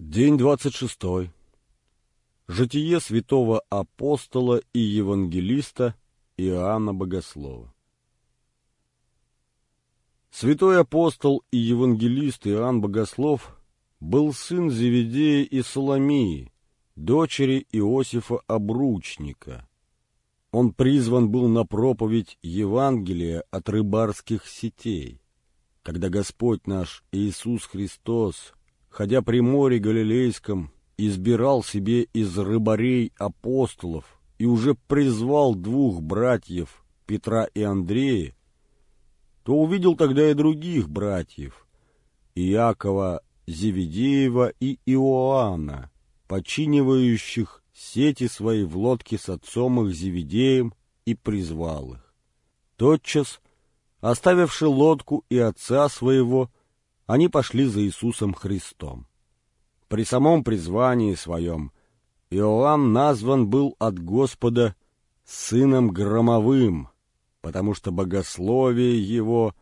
День двадцать шестой. Житие святого апостола и евангелиста Иоанна Богослова. Святой апостол и евангелист Иоанн Богослов был сын Зеведея и Соломии, дочери Иосифа Обручника. Он призван был на проповедь Евангелия от рыбарских сетей. Когда Господь наш Иисус Христос ходя при море Галилейском, избирал себе из рыбарей апостолов и уже призвал двух братьев, Петра и Андрея, то увидел тогда и других братьев, Иакова Зеведеева и Иоанна, починивающих сети свои в лодке с отцом их Зеведеем, и призвал их. Тотчас, оставивши лодку и отца своего, они пошли за Иисусом Христом. При самом призвании своем Иоанн назван был от Господа сыном громовым, потому что богословие его,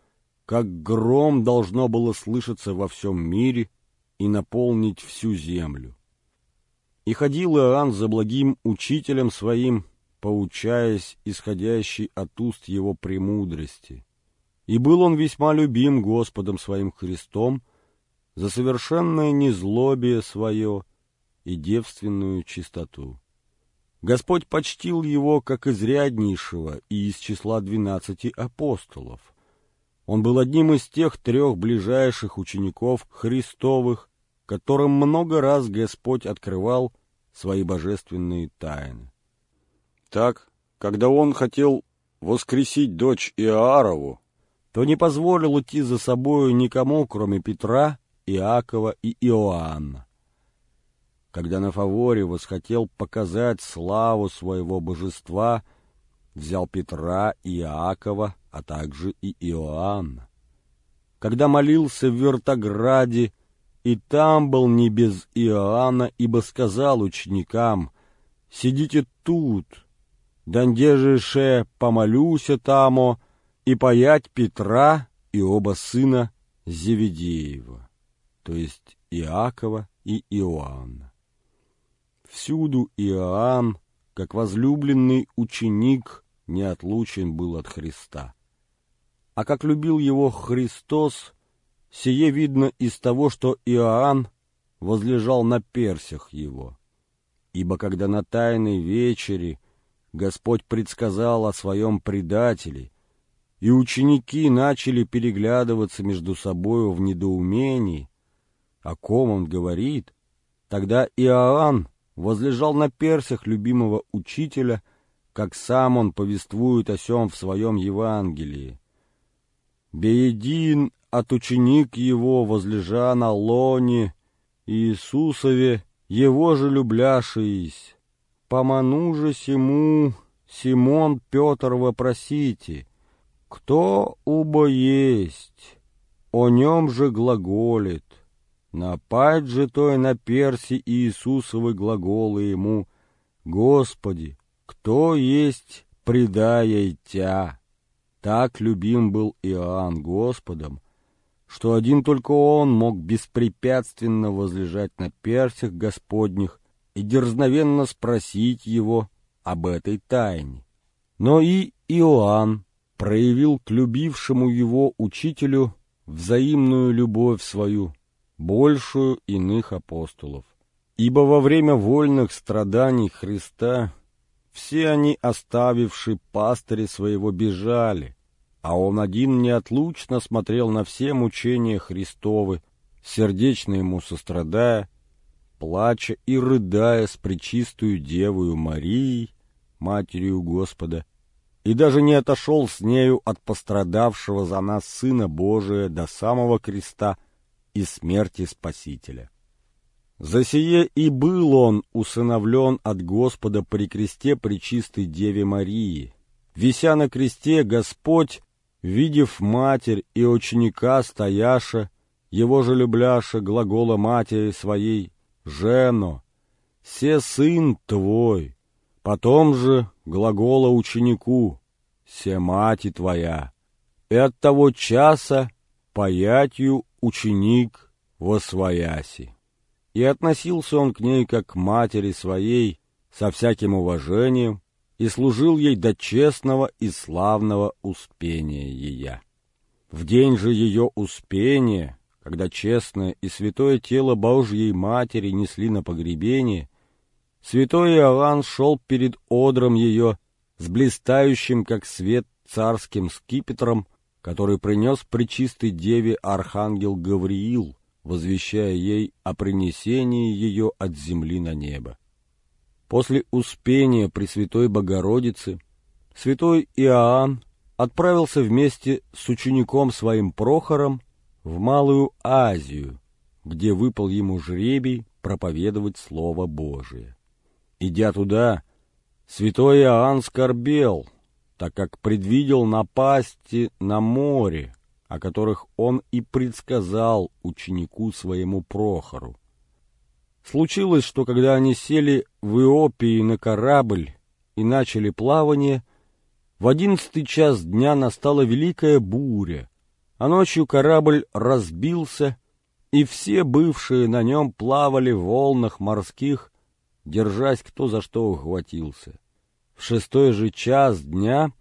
как гром, должно было слышаться во всем мире и наполнить всю землю. И ходил Иоанн за благим учителем своим, поучаясь исходящей от уст его премудрости. И был он весьма любим Господом своим Христом за совершенное незлобие свое и девственную чистоту. Господь почтил его как изряднейшего и из числа двенадцати апостолов. Он был одним из тех трех ближайших учеников Христовых, которым много раз Господь открывал свои божественные тайны. Так, когда он хотел воскресить дочь Иоарову, то не позволил идти за собою никому, кроме Петра, Иакова и Иоанна. Когда на фаворе восхотел показать славу своего божества, взял Петра и Иакова, а также и Иоанна. Когда молился в Вертограде, и там был не без Иоанна, ибо сказал ученикам, «Сидите тут, данде же помолюся тамо, и паять Петра и оба сына Зеведеева, то есть Иакова и Иоанна. Всюду Иоанн, как возлюбленный ученик, неотлучен был от Христа. А как любил его Христос, сие видно из того, что Иоанн возлежал на персях его. Ибо когда на тайной вечере Господь предсказал о своем предателе и ученики начали переглядываться между собою в недоумении, о ком он говорит, тогда Иоанн возлежал на персях любимого учителя, как сам он повествует о сем в своем Евангелии. Беедин от ученик его возлежа на лоне Иисусове, его же любляшись. Поману же сему Симон Петр вопросите — кто убо есть, о нем же глаголит. Напать же той на перси Иисусовы глаголы ему, Господи, кто есть, предая тя. Так любим был Иоанн Господом, что один только он мог беспрепятственно возлежать на персях Господних и дерзновенно спросить его об этой тайне. Но и Иоанн проявил к любившему его учителю взаимную любовь свою, большую иных апостолов. Ибо во время вольных страданий Христа все они, оставивши пастыри своего, бежали, а он один неотлучно смотрел на все мучения Христовы, сердечно ему сострадая, плача и рыдая с пречистую Девою Марией, Матерью Господа, и даже не отошел с нею от пострадавшего за нас Сына Божия до самого креста и смерти Спасителя. За сие и был он усыновлен от Господа при кресте Пречистой Деве Марии. Вися на кресте, Господь, видев матерь и ученика стояша, его же любляша глагола матери своей «Жено, се сын твой», Потом же глагола ученику «Се мати твоя». И от того часа паятью ученик во свояси. и относился он к ней как к матери своей, со всяким уважением, и служил ей до честного и славного успения ее. В день же ее успения, когда честное и святое тело Божьей Матери несли на погребение, святой Иоанн шел перед одром ее с блистающим, как свет, царским скипетром, который принес при чистой деве архангел Гавриил, возвещая ей о принесении ее от земли на небо. После успения Пресвятой Богородицы святой Иоанн отправился вместе с учеником своим Прохором в Малую Азию, где выпал ему жребий проповедовать Слово Божие. Идя туда, святой Иоанн скорбел, так как предвидел напасти на море, о которых он и предсказал ученику своему Прохору. Случилось, что когда они сели в Иопии на корабль и начали плавание, в одиннадцатый час дня настала великая буря, а ночью корабль разбился, и все бывшие на нем плавали в волнах морских, держась кто за что ухватился. В шестой же час дня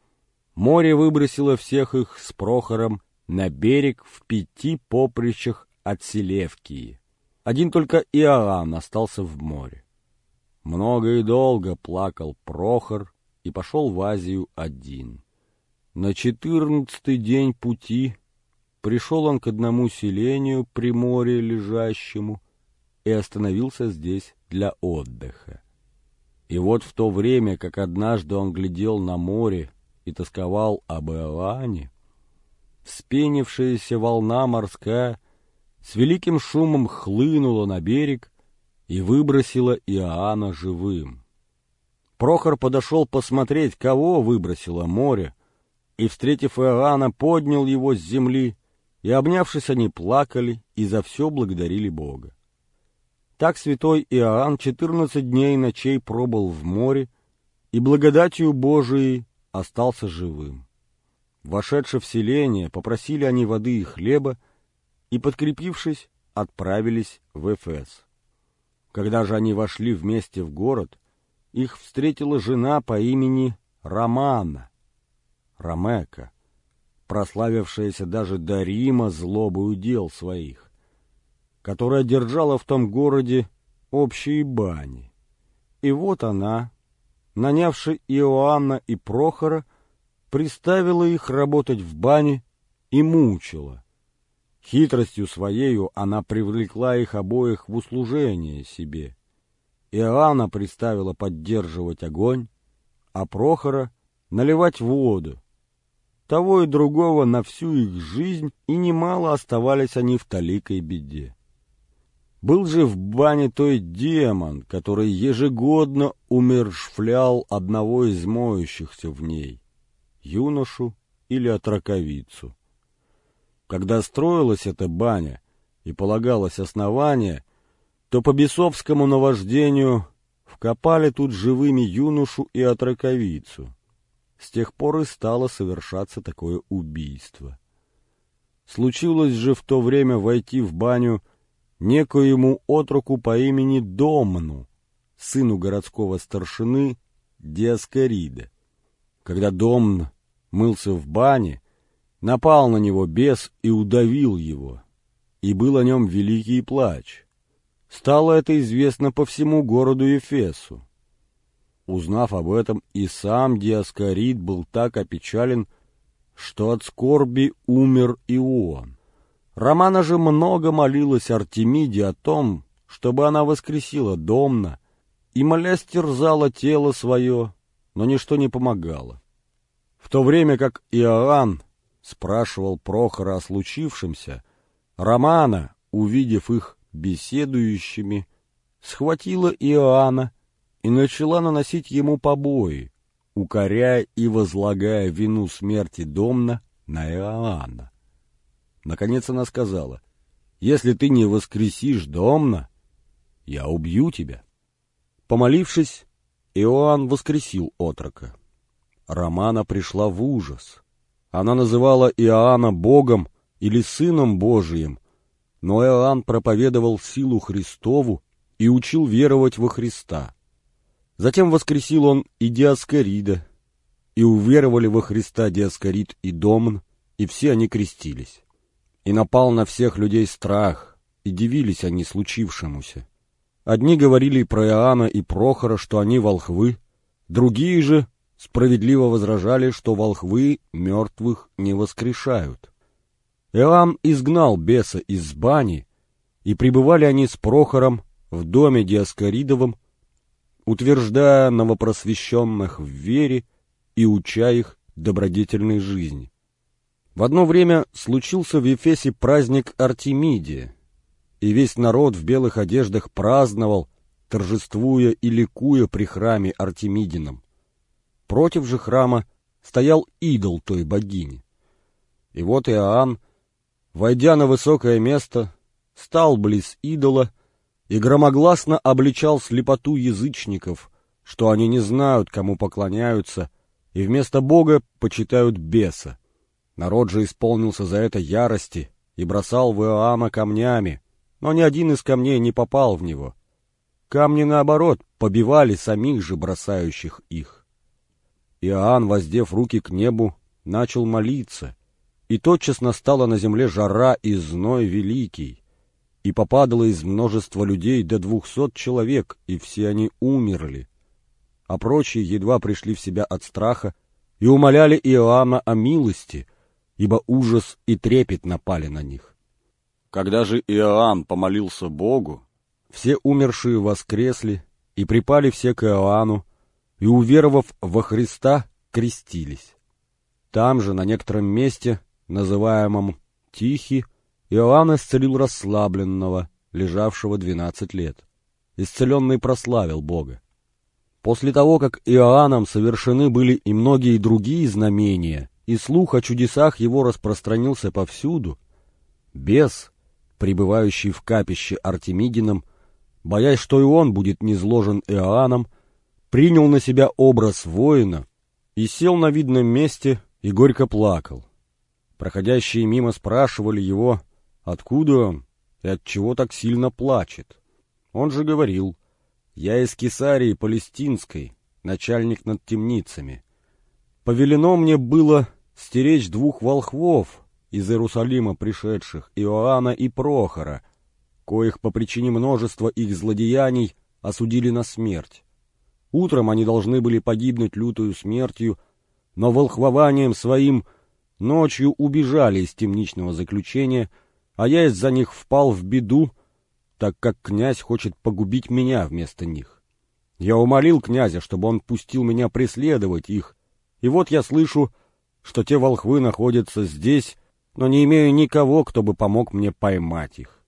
море выбросило всех их с Прохором на берег в пяти поприщах от Селевкии. Один только Иоанн остался в море. Много и долго плакал Прохор и пошел в Азию один. На четырнадцатый день пути пришел он к одному селению при море лежащему и остановился здесь для отдыха. И вот в то время, как однажды он глядел на море и тосковал об Иоанне, вспенившаяся волна морская — с великим шумом хлынула на берег и выбросила Иоанна живым. Прохор подошел посмотреть, кого выбросило море, и, встретив Иоанна, поднял его с земли, и, обнявшись, они плакали и за все благодарили Бога. Так святой Иоанн четырнадцать дней и ночей пробыл в море, и благодатью Божией остался живым. Вошедши в селение, попросили они воды и хлеба, и, подкрепившись, отправились в Эфес. Когда же они вошли вместе в город, их встретила жена по имени Романа, Ромека, прославившаяся даже до Рима злобою дел своих, которая держала в том городе общие бани. И вот она, нанявши Иоанна и Прохора, приставила их работать в бане и мучила, Хитростью своею она привлекла их обоих в услужение себе. Иоанна приставила поддерживать огонь, а Прохора — наливать воду. Того и другого на всю их жизнь, и немало оставались они в таликой беде. Был же в бане той демон, который ежегодно умершвлял одного из моющихся в ней, юношу или отраковицу. Когда строилась эта баня и полагалось основание, то по бесовскому наваждению вкопали тут живыми юношу и отраковицу. С тех пор и стало совершаться такое убийство. Случилось же в то время войти в баню некоему отроку по имени Домну, сыну городского старшины Диаскорида. Когда Домн мылся в бане, Напал на него бес и удавил его, и был о нем великий плач. Стало это известно по всему городу Ефесу. Узнав об этом, и сам Диаскорид был так опечален, что от скорби умер и он. Романа же много молилась Артемиде о том, чтобы она воскресила Домна, и, молясь, терзала тело свое, но ничто не помогало. В то время как Иоанн, спрашивал Прохора о случившемся, Романа, увидев их беседующими, схватила Иоанна и начала наносить ему побои, укоряя и возлагая вину смерти Домна на Иоанна. Наконец она сказала, «Если ты не воскресишь Домна, я убью тебя». Помолившись, Иоанн воскресил отрока. Романа пришла в ужас. Она называла Иоанна Богом или Сыном Божиим, но Иоанн проповедовал силу Христову и учил веровать во Христа. Затем воскресил он и Диаскорида, и уверовали во Христа Диаскорид и Домн, и все они крестились. И напал на всех людей страх, и дивились они случившемуся. Одни говорили про Иоанна и Прохора, что они волхвы, другие же справедливо возражали, что волхвы мертвых не воскрешают. Иоанн изгнал беса из бани, и пребывали они с Прохором в доме Диаскоридовом, утверждая новопросвещенных в вере и уча их добродетельной жизни. В одно время случился в Ефесе праздник Артемидия, и весь народ в белых одеждах праздновал, торжествуя и ликуя при храме Артемидином. Против же храма стоял идол той богини. И вот Иоанн, войдя на высокое место, стал близ идола и громогласно обличал слепоту язычников, что они не знают, кому поклоняются, и вместо Бога почитают беса. Народ же исполнился за это ярости и бросал в Иоанна камнями, но ни один из камней не попал в него. Камни, наоборот, побивали самих же бросающих их. Иоанн, воздев руки к небу, начал молиться, и тотчас настала на земле жара и зной великий, и попадало из множества людей до двухсот человек, и все они умерли. А прочие едва пришли в себя от страха и умоляли Иоанна о милости, ибо ужас и трепет напали на них. Когда же Иоанн помолился Богу, все умершие воскресли и припали все к Иоанну, и, уверовав во Христа, крестились. Там же, на некотором месте, называемом Тихий, Иоанн исцелил расслабленного, лежавшего двенадцать лет. Исцеленный прославил Бога. После того, как Иоанном совершены были и многие другие знамения, и слух о чудесах его распространился повсюду, бес, пребывающий в капище Артемидином, боясь, что и он будет низложен Иоанном, принял на себя образ воина и сел на видном месте и горько плакал. Проходящие мимо спрашивали его, откуда он и от чего так сильно плачет. Он же говорил, «Я из Кесарии Палестинской, начальник над темницами. Повелено мне было стеречь двух волхвов, из Иерусалима пришедших Иоанна и Прохора, коих по причине множества их злодеяний осудили на смерть. Утром они должны были погибнуть лютою смертью, но волхвованием своим ночью убежали из темничного заключения, а я из-за них впал в беду, так как князь хочет погубить меня вместо них. Я умолил князя, чтобы он пустил меня преследовать их, и вот я слышу, что те волхвы находятся здесь но не имею никого, кто бы помог мне поймать их.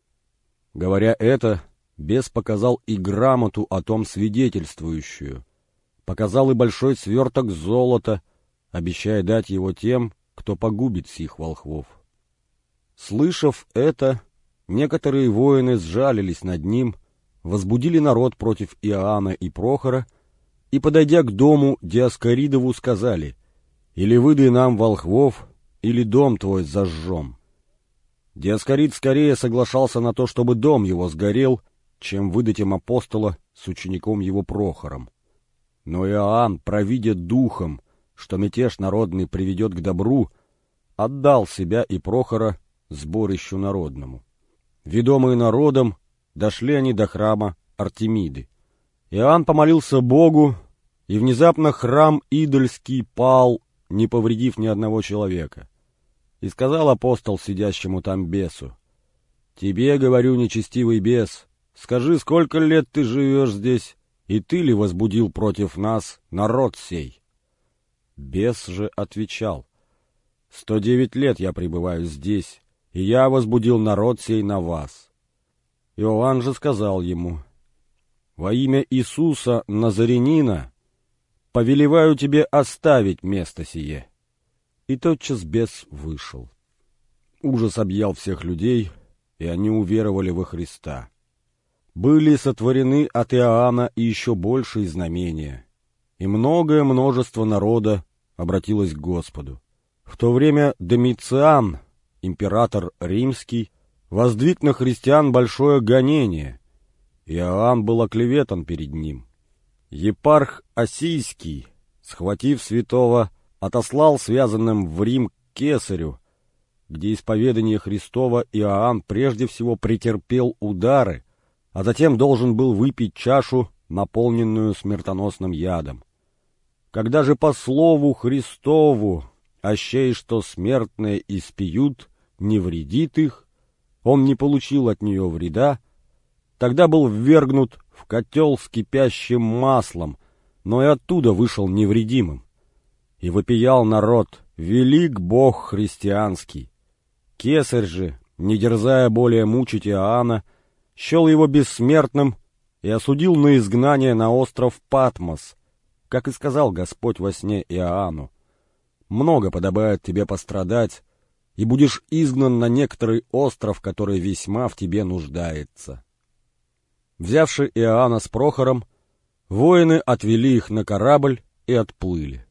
Говоря это, бес показал и грамоту о том свидетельствующую, показал и большой сверток золота, обещая дать его тем, кто погубит сих волхвов. Слышав это, некоторые воины сжалились над ним, возбудили народ против Иоанна и Прохора, и, подойдя к дому Диаскоридову, сказали, «Или выдай нам волхвов, или дом твой зажжем. Диаскорид скорее соглашался на то, чтобы дом его сгорел, чем выдать им апостола с учеником его Прохором. Но Иоанн, провидя духом, что мятеж народный приведет к добру, отдал себя и Прохора сборищу народному. Ведомые народом, дошли они до храма Артемиды. Иоанн помолился Богу, и внезапно храм идольский пал, не повредив ни одного человека. И сказал апостол сидящему там бесу, «Тебе, говорю, нечестивый бес, скажи, сколько лет ты живешь здесь, и ты ли возбудил против нас народ сей?» Бес же отвечал, «Сто девять лет я пребываю здесь, и я возбудил народ сей на вас». Иоанн же сказал ему, «Во имя Иисуса Назарянина повелеваю тебе оставить место сие». И тотчас бес вышел. Ужас объял всех людей, и они уверовали во Христа. Были сотворены от Иоанна и еще большие знамения, и многое множество народа обратилось к Господу. В то время Домициан, император римский, воздвиг на христиан большое гонение. Иоанн был оклеветан перед ним. Епарх Осийский, схватив святого, отослал связанным в Рим к кесарю, где исповедание Христова Иоанн прежде всего претерпел удары, а затем должен был выпить чашу, наполненную смертоносным ядом. Когда же по слову Христову, ощей, что смертные испьют, не вредит их, он не получил от нее вреда, тогда был ввергнут в котел с кипящим маслом, но и оттуда вышел невредимым. И вопиял народ, велик Бог христианский. Кесарь же, не дерзая более мучить Иоанна, счел его бессмертным и осудил на изгнание на остров Патмос, как и сказал Господь во сне Иоанну. «Много подобает тебе пострадать, и будешь изгнан на некоторый остров, который весьма в тебе нуждается». Взявши Иоанна с Прохором, воины отвели их на корабль и отплыли.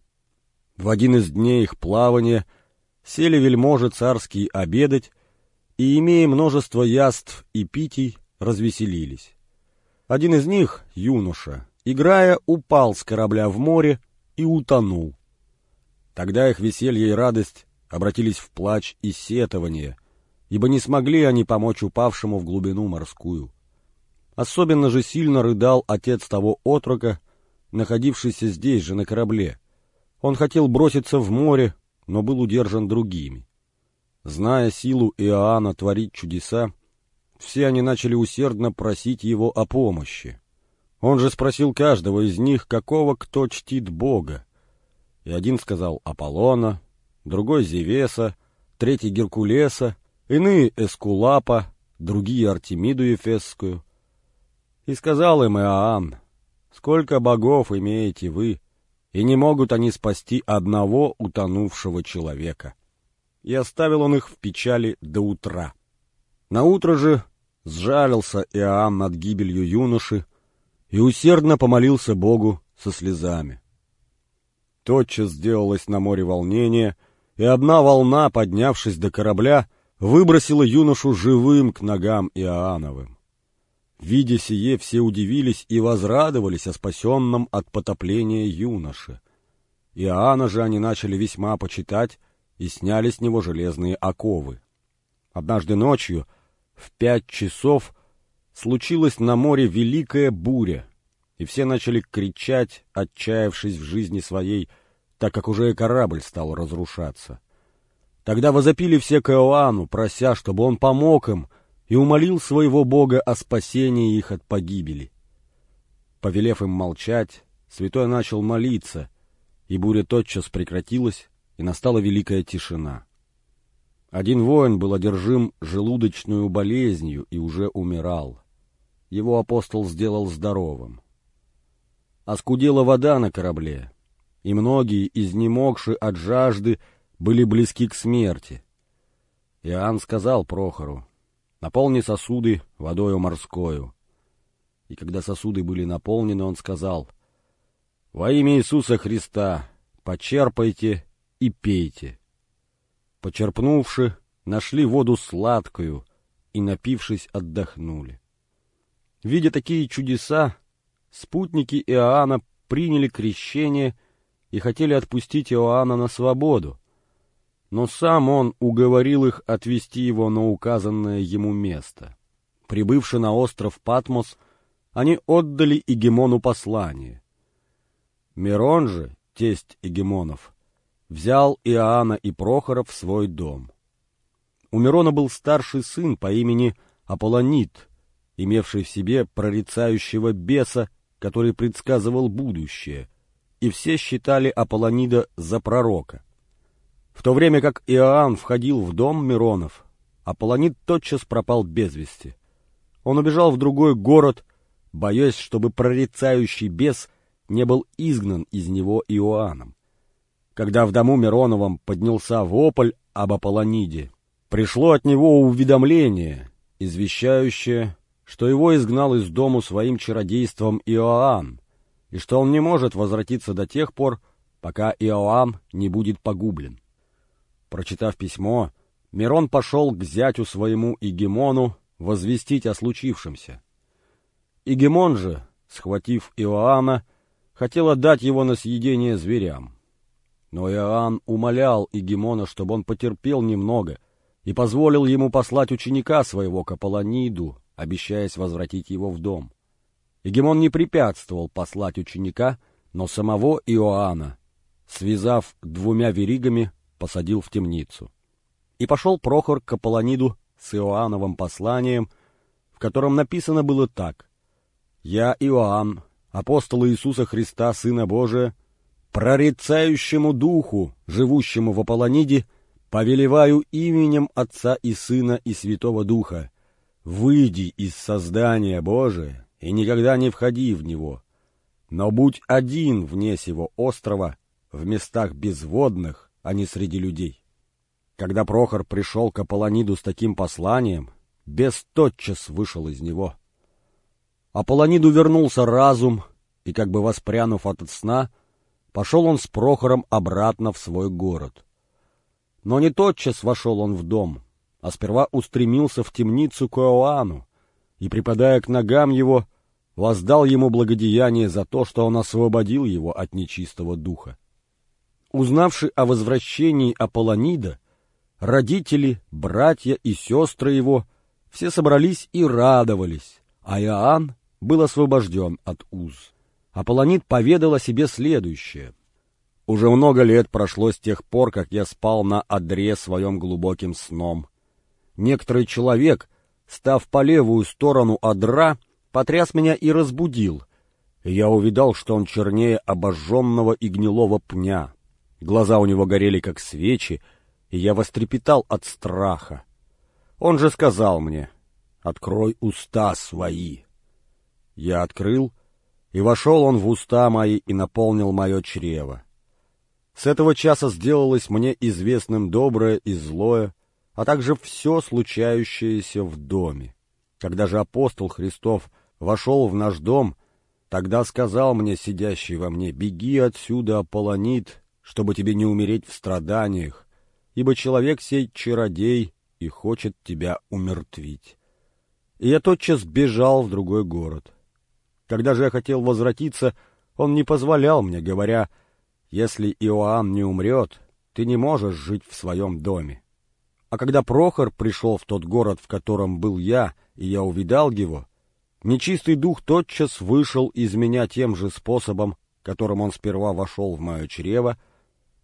В один из дней их плавания сели вельможи царские обедать, и, имея множество яств и питий, развеселились. Один из них, юноша, играя, упал с корабля в море и утонул. Тогда их веселье и радость обратились в плач и сетование, ибо не смогли они помочь упавшему в глубину морскую. Особенно же сильно рыдал отец того отрока, находившийся здесь же на корабле. Он хотел броситься в море, но был удержан другими. Зная силу Иоанна творить чудеса, все они начали усердно просить его о помощи. Он же спросил каждого из них, какого кто чтит Бога. И один сказал Аполлона, другой Зевеса, третий Геркулеса, иные Эскулапа, другие Артемиду Ефесскую. И сказал им Иоанн, «Сколько богов имеете вы, и не могут они спасти одного утонувшего человека». И оставил он их в печали до утра. На утро же сжалился Иоанн над гибелью юноши и усердно помолился Богу со слезами. Тотчас сделалось на море волнение, и одна волна, поднявшись до корабля, выбросила юношу живым к ногам Иоанновым. Видя сие, все удивились и возрадовались о спасенном от потопления юноше. Иоанна же они начали весьма почитать и сняли с него железные оковы. Однажды ночью — в пять часов случилась на море великая буря, и все начали кричать, отчаявшись в жизни своей, так как уже и корабль стал разрушаться. Тогда возопили все к Иоанну, прося, чтобы он помог им, и умолил своего Бога о спасении их от погибели. Повелев им молчать, святой начал молиться, и буря тотчас прекратилась, и настала великая тишина. Один воин был одержим желудочную болезнью и уже умирал. Его апостол сделал здоровым. Оскудела вода на корабле, и многие, изнемогши от жажды, были близки к смерти. Иоанн сказал Прохору, «Наполни сосуды водою морскою». И когда сосуды были наполнены, он сказал, «Во имя Иисуса Христа почерпайте и пейте». Почерпнувши, нашли воду сладкую и, напившись, отдохнули. Видя такие чудеса, спутники Иоанна приняли крещение и хотели отпустить Иоанна на свободу, но сам он уговорил их отвести его на указанное ему место. Прибывши на остров Патмос, они отдали Игемону послание. Мирон же, тесть Игемонов, взял Иоанна и Прохора в свой дом. У Мирона был старший сын по имени Аполлонит, имевший в себе прорицающего беса, который предсказывал будущее, и все считали Аполлонида за пророка. В то время как Иоанн входил в дом Миронов, Аполлонид тотчас пропал без вести. Он убежал в другой город, боясь, чтобы прорицающий бес не был изгнан из него Иоанном когда в дому Мироновом поднялся вопль об Аполлониде. Пришло от него уведомление, извещающее, что его изгнал из дому своим чародейством Иоанн, и что он не может возвратиться до тех пор, пока Иоанн не будет погублен. Прочитав письмо, Мирон пошел к зятю своему Игемону возвестить о случившемся. Игемон же, схватив Иоанна, хотел отдать его на съедение зверям. Но Иоанн умолял Игемона, чтобы он потерпел немного, и позволил ему послать ученика своего к Аполлониду, обещаясь возвратить его в дом. Игемон не препятствовал послать ученика, но самого Иоанна, связав двумя веригами, посадил в темницу. И пошел Прохор к Аполлониду с Иоанновым посланием, в котором написано было так. «Я, Иоанн, апостол Иисуса Христа, Сына Божия, прорицающему Духу, живущему в Аполлониде, повелеваю именем Отца и Сына и Святого Духа, выйди из создания Божия и никогда не входи в него, но будь один вне сего острова, в местах безводных, а не среди людей. Когда Прохор пришел к Аполлониду с таким посланием, бес тотчас вышел из него. Аполлониду вернулся разум, и, как бы воспрянув от сна, пошел он с Прохором обратно в свой город. Но не тотчас вошел он в дом, а сперва устремился в темницу к Иоанну, и, припадая к ногам его, воздал ему благодеяние за то, что он освободил его от нечистого духа. Узнавши о возвращении Аполлонида, родители, братья и сестры его все собрались и радовались, а Иоанн был освобожден от уз. Аполлонид поведал о себе следующее. «Уже много лет прошло с тех пор, как я спал на одре своем глубоким сном. Некоторый человек, став по левую сторону одра, потряс меня и разбудил, я увидал, что он чернее обожженного и гнилого пня. Глаза у него горели, как свечи, и я вострепетал от страха. Он же сказал мне, «Открой уста свои». Я открыл, и вошел он в уста мои и наполнил мое чрево. С этого часа сделалось мне известным доброе и злое, а также все случающееся в доме. Когда же апостол Христов вошел в наш дом, тогда сказал мне, сидящий во мне, «Беги отсюда, Аполлонит, чтобы тебе не умереть в страданиях, ибо человек сей чародей и хочет тебя умертвить». И я тотчас бежал в другой город. Когда же я хотел возвратиться, он не позволял мне, говоря, «Если Иоанн не умрет, ты не можешь жить в своем доме». А когда Прохор пришел в тот город, в котором был я, и я увидал его, нечистый дух тотчас вышел из меня тем же способом, которым он сперва вошел в мое чрево,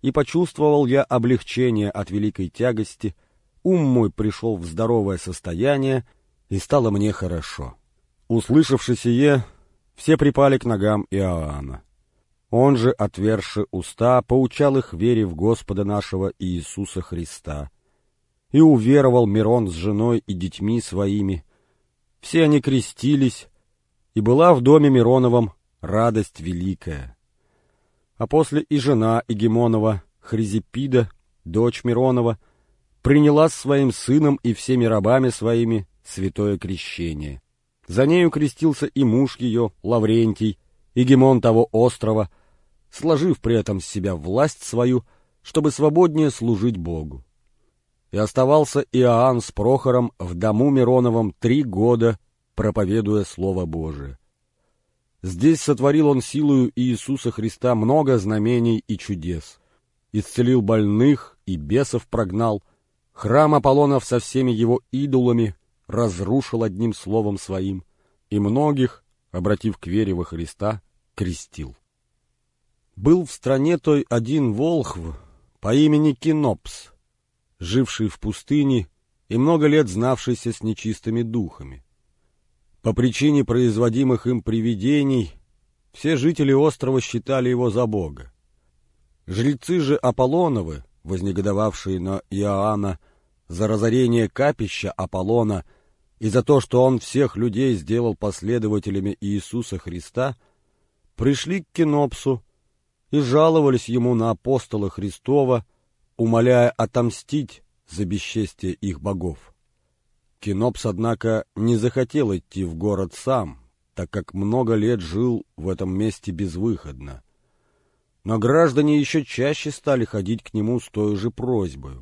и почувствовал я облегчение от великой тягости, ум мой пришел в здоровое состояние, и стало мне хорошо. Услышавши сие, все припали к ногам Иоанна. Он же, отверши уста, поучал их вере в Господа нашего Иисуса Христа. И уверовал Мирон с женой и детьми своими. Все они крестились, и была в доме Мироновом радость великая. А после и жена Игемонова, Хризипида, дочь Миронова, приняла с своим сыном и всеми рабами своими святое крещение. За нею крестился и муж ее, Лаврентий, егемон того острова, сложив при этом с себя власть свою, чтобы свободнее служить Богу. И оставался Иоанн с Прохором в дому Мироновом три года, проповедуя Слово Божие. Здесь сотворил он силою Иисуса Христа много знамений и чудес. Исцелил больных и бесов прогнал, храм Аполлонов со всеми его идолами разрушил одним словом своим, и многих, обратив к вере во Христа, крестил. Был в стране той один волхв по имени Кинопс, живший в пустыне и много лет знавшийся с нечистыми духами. По причине производимых им привидений все жители острова считали его за бога. Жрецы же Аполлоновы, вознегодовавшие на Иоанна за разорение капища Аполлона — и за то, что он всех людей сделал последователями Иисуса Христа, пришли к Кинопсу и жаловались ему на апостола Христова, умоляя отомстить за бесчестие их богов. Кинопс, однако, не захотел идти в город сам, так как много лет жил в этом месте безвыходно. Но граждане еще чаще стали ходить к нему с той же просьбой.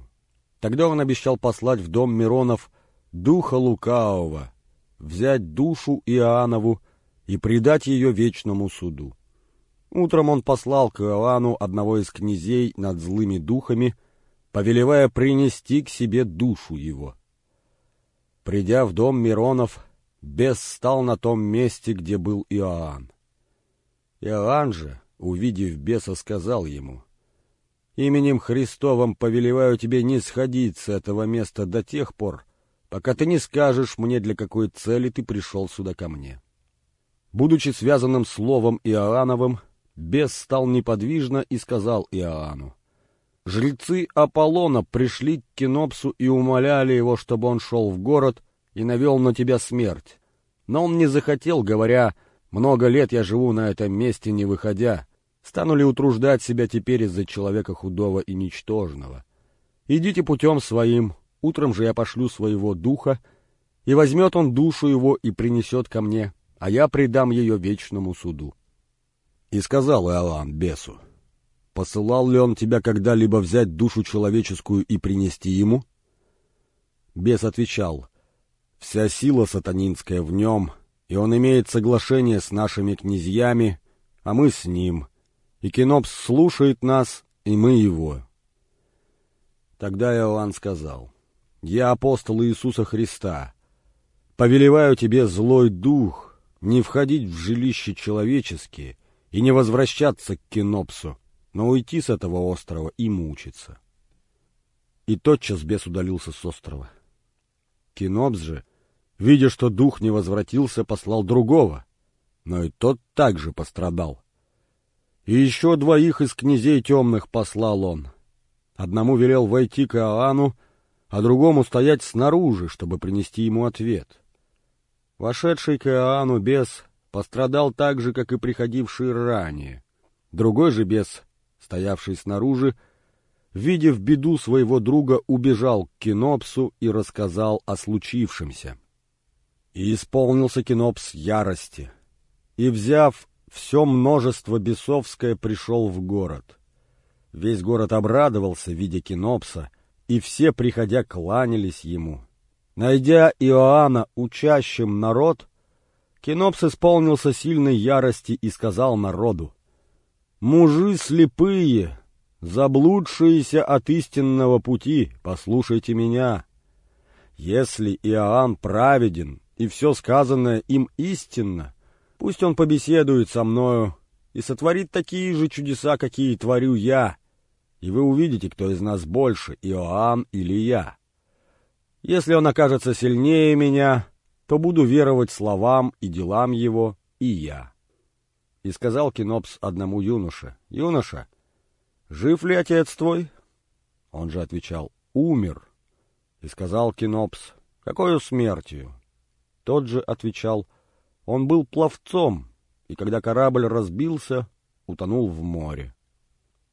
Тогда он обещал послать в дом Миронов духа лукавого, взять душу Иоаннову и предать ее вечному суду. Утром он послал к Иоанну одного из князей над злыми духами, повелевая принести к себе душу его. Придя в дом Миронов, бес стал на том месте, где был Иоанн. Иоанн же, увидев беса, сказал ему, «Именем Христовым повелеваю тебе не сходить с этого места до тех пор, пока ты не скажешь мне, для какой цели ты пришел сюда ко мне». Будучи связанным словом Иоанновым, бес стал неподвижно и сказал Иоанну, «Жрецы Аполлона пришли к Кинопсу и умоляли его, чтобы он шел в город и навел на тебя смерть. Но он не захотел, говоря, «Много лет я живу на этом месте, не выходя. Стану ли утруждать себя теперь из-за человека худого и ничтожного? Идите путем своим, утром же я пошлю своего духа, и возьмет он душу его и принесет ко мне, а я предам ее вечному суду». И сказал Иоанн бесу, «Посылал ли он тебя когда-либо взять душу человеческую и принести ему?» Бес отвечал, «Вся сила сатанинская в нем, и он имеет соглашение с нашими князьями, а мы с ним, и Кинопс слушает нас, и мы его». Тогда Иоанн сказал, «Я апостол Иисуса Христа, повелеваю тебе, злой дух, не входить в жилище человеческие, и не возвращаться к Кинопсу, но уйти с этого острова и мучиться. И тотчас бес удалился с острова. Кинопс же, видя, что дух не возвратился, послал другого, но и тот также пострадал. И еще двоих из князей темных послал он. Одному велел войти к Иоанну, а другому стоять снаружи, чтобы принести ему ответ. Вошедший к Иоанну бес пострадал так же, как и приходивший ранее. Другой же бес, стоявший снаружи, видев беду своего друга, убежал к Кинопсу и рассказал о случившемся. И исполнился Кинопс ярости, и, взяв все множество бесовское, пришел в город. Весь город обрадовался, видя Кинопса, и все, приходя, кланялись ему. Найдя Иоанна учащим народ, Кинопс исполнился сильной ярости и сказал народу, «Мужи слепые, заблудшиеся от истинного пути, послушайте меня. Если Иоанн праведен, и все сказанное им истинно, пусть он побеседует со мною и сотворит такие же чудеса, какие творю я, и вы увидите, кто из нас больше, Иоанн или я. Если он окажется сильнее меня, то буду веровать словам и делам его и я. И сказал Кинопс одному юноше, «Юноша, жив ли отец твой?» Он же отвечал, «Умер». И сказал Кинопс, «Какою смертью?» Тот же отвечал, «Он был пловцом, и когда корабль разбился, утонул в море».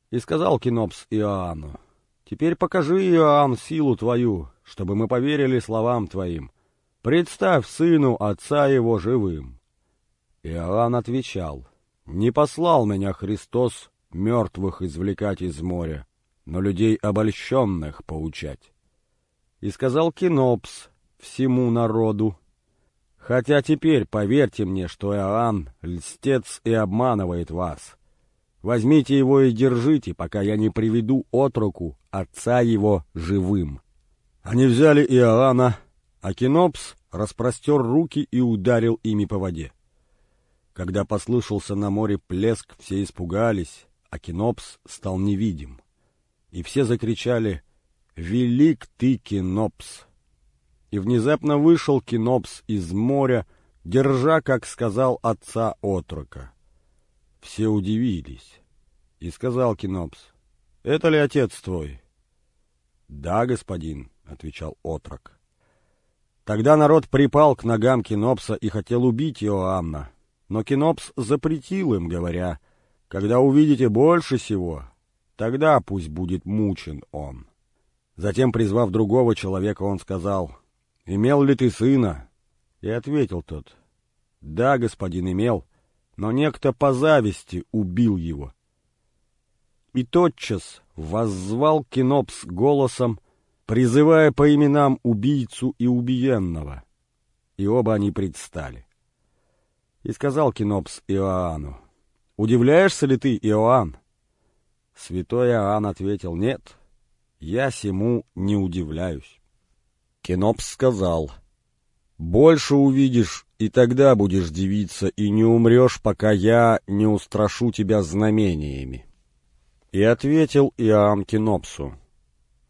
И сказал Кинопс Иоанну, «Теперь покажи, Иоанн, силу твою, чтобы мы поверили словам твоим, Представь сыну отца его живым. Иоанн отвечал, не послал меня Христос мертвых извлекать из моря, но людей обольщенных поучать. И сказал Кинопс всему народу, хотя теперь поверьте мне, что Иоанн льстец и обманывает вас. Возьмите его и держите, пока я не приведу от отца его живым. Они взяли Иоанна, Акинопс распростер руки и ударил ими по воде. Когда послышался на море плеск, все испугались, а Кинопс стал невидим. И все закричали «Велик ты, Кинопс!» И внезапно вышел Кинопс из моря, держа, как сказал отца отрока. Все удивились. И сказал Кинопс, «Это ли отец твой?» «Да, господин», — отвечал отрок. Тогда народ припал к ногам Кинопса и хотел убить Иоанна. Но Кинопс запретил им, говоря, «Когда увидите больше всего, тогда пусть будет мучен он». Затем, призвав другого человека, он сказал, «Имел ли ты сына?» И ответил тот, «Да, господин, имел, но некто по зависти убил его». И тотчас воззвал Кинопс голосом призывая по именам убийцу и убиенного. И оба они предстали. И сказал Кинопс Иоанну, «Удивляешься ли ты, Иоанн?» Святой Иоанн ответил, «Нет, я сему не удивляюсь». Кинопс сказал, «Больше увидишь, и тогда будешь дивиться, и не умрешь, пока я не устрашу тебя знамениями». И ответил Иоанн Кинопсу,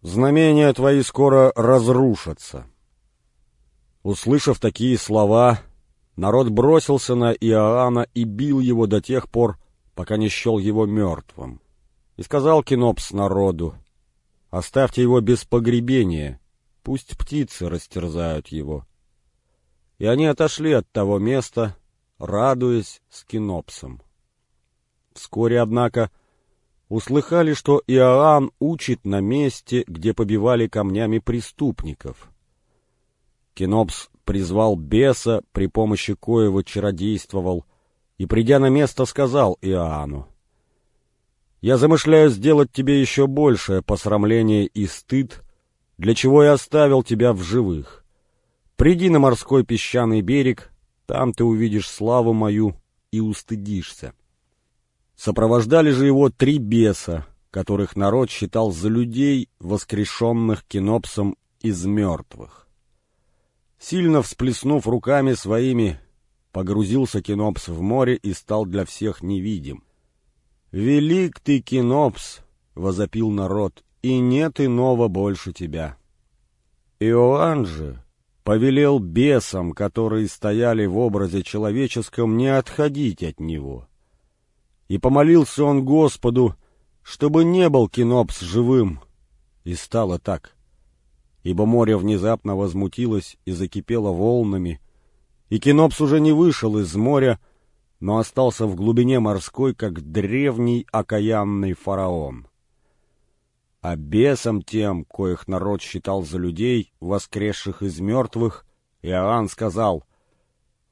«Знамения твои скоро разрушатся». Услышав такие слова, народ бросился на Иоанна и бил его до тех пор, пока не счел его мертвым. И сказал Кинопс народу, «Оставьте его без погребения, пусть птицы растерзают его». И они отошли от того места, радуясь с Кинопсом. Вскоре, однако, услыхали, что Иоанн учит на месте, где побивали камнями преступников. Кинопс призвал беса, при помощи коего чародействовал, и, придя на место, сказал Иоанну, «Я замышляю сделать тебе еще большее посрамление и стыд, для чего я оставил тебя в живых. Приди на морской песчаный берег, там ты увидишь славу мою и устыдишься». Сопровождали же его три беса, которых народ считал за людей, воскрешенных Кинопсом из мертвых. Сильно всплеснув руками своими, погрузился Кинопс в море и стал для всех невидим. «Велик ты, Кинопс!» — возопил народ, — «и нет иного больше тебя». Иоанн же повелел бесам, которые стояли в образе человеческом, не отходить от него — и помолился он Господу, чтобы не был Кинопс живым. И стало так. Ибо море внезапно возмутилось и закипело волнами, и Кинопс уже не вышел из моря, но остался в глубине морской, как древний окаянный фараон. А бесам тем, коих народ считал за людей, воскресших из мертвых, Иоанн сказал —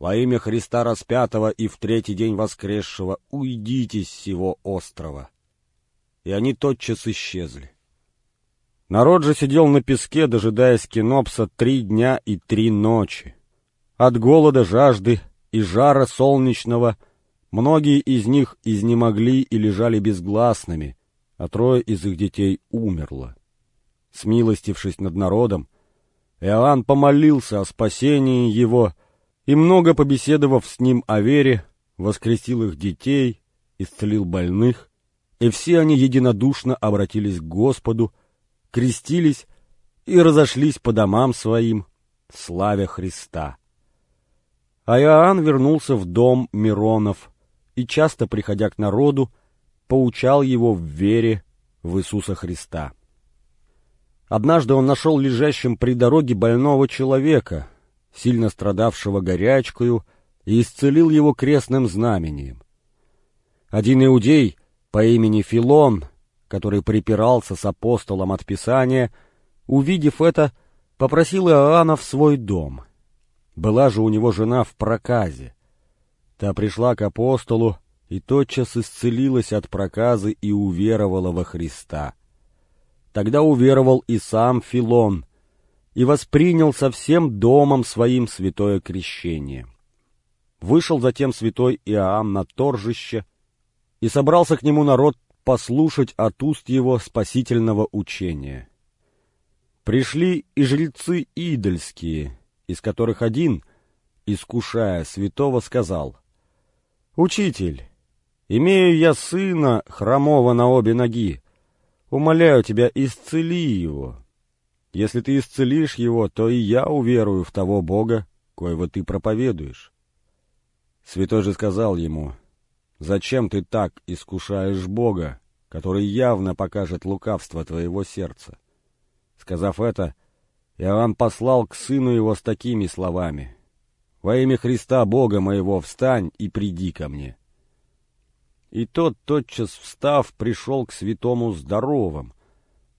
во имя Христа распятого и в третий день воскресшего уйдите с сего острова. И они тотчас исчезли. Народ же сидел на песке, дожидаясь Кинопса три дня и три ночи. От голода, жажды и жара солнечного многие из них изнемогли и лежали безгласными, а трое из их детей умерло. Смилостившись над народом, Иоанн помолился о спасении его — и много побеседовав с ним о вере, воскресил их детей, исцелил больных, и все они единодушно обратились к Господу, крестились и разошлись по домам своим, славя Христа. А Иоанн вернулся в дом Миронов и, часто приходя к народу, поучал его в вере в Иисуса Христа. Однажды он нашел лежащим при дороге больного человека, сильно страдавшего горячкою, и исцелил его крестным знамением. Один иудей по имени Филон, который припирался с апостолом от Писания, увидев это, попросил Иоанна в свой дом. Была же у него жена в проказе. Та пришла к апостолу и тотчас исцелилась от проказы и уверовала во Христа. Тогда уверовал и сам Филон — и воспринял со всем домом своим святое крещение. Вышел затем святой Иоанн на торжище, и собрался к нему народ послушать от уст его спасительного учения. Пришли и жрецы идольские, из которых один, искушая святого, сказал, «Учитель, имею я сына, хромого на обе ноги, умоляю тебя, исцели его». Если ты исцелишь его, то и я уверую в того Бога, коего ты проповедуешь. Святой же сказал ему, «Зачем ты так искушаешь Бога, который явно покажет лукавство твоего сердца?» Сказав это, Иоанн послал к сыну его с такими словами, «Во имя Христа Бога моего встань и приди ко мне». И тот, тотчас встав, пришел к святому здоровым,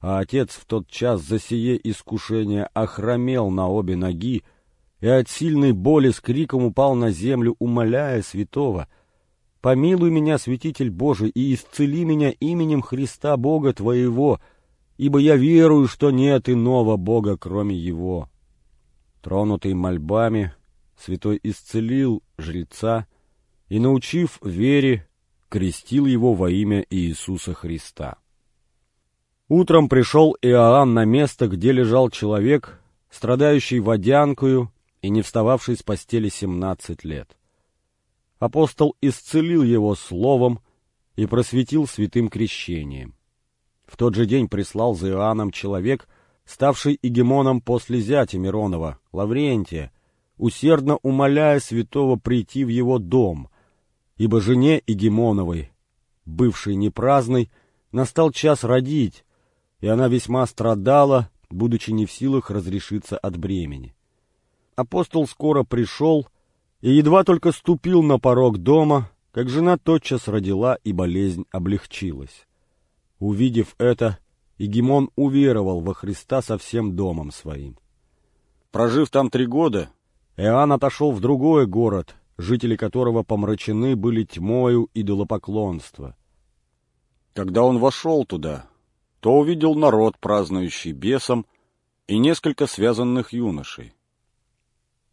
а отец в тот час за сие искушение охромел на обе ноги и от сильной боли с криком упал на землю, умоляя святого, «Помилуй меня, святитель Божий, и исцели меня именем Христа Бога Твоего, ибо я верую, что нет иного Бога, кроме Его». Тронутый мольбами, святой исцелил жреца и, научив вере, крестил его во имя Иисуса Христа. Утром пришел Иоанн на место, где лежал человек, страдающий водянкою и не встававший с постели семнадцать лет. Апостол исцелил его словом и просветил святым крещением. В тот же день прислал за Иоанном человек, ставший егемоном после зятя Миронова, Лаврентия, усердно умоляя святого прийти в его дом, ибо жене Егемоновой, бывшей непраздной, настал час родить, и она весьма страдала, будучи не в силах разрешиться от бремени. Апостол скоро пришел и едва только ступил на порог дома, как жена тотчас родила, и болезнь облегчилась. Увидев это, Егемон уверовал во Христа со всем домом своим. Прожив там три года, Иоанн отошел в другой город, жители которого помрачены были тьмою идолопоклонства. Когда он вошел туда, то увидел народ, празднующий бесом, и несколько связанных юношей.